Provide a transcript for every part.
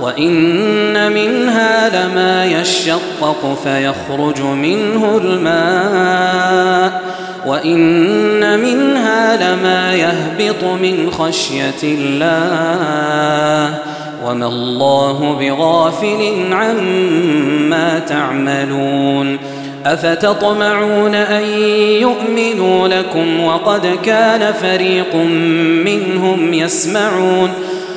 وإن منها لما يشقق فيخرج منه الماء وإن منها لما يهبط من خشية الله وما الله بغافل عما تعملون أفتطمعون أن يؤمنوا لكم وقد كان فريق منهم يسمعون ۖ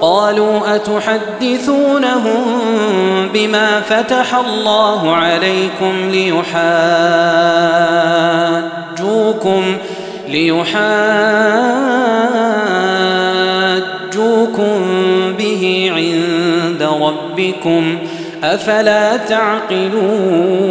قالوا أتحدثونهم بما فتح الله عليكم ليحاجوكم ليحاجوكم به عند ربكم أفلا تعقلون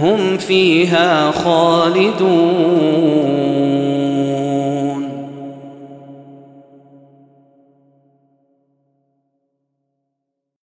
هم فيها خالدون.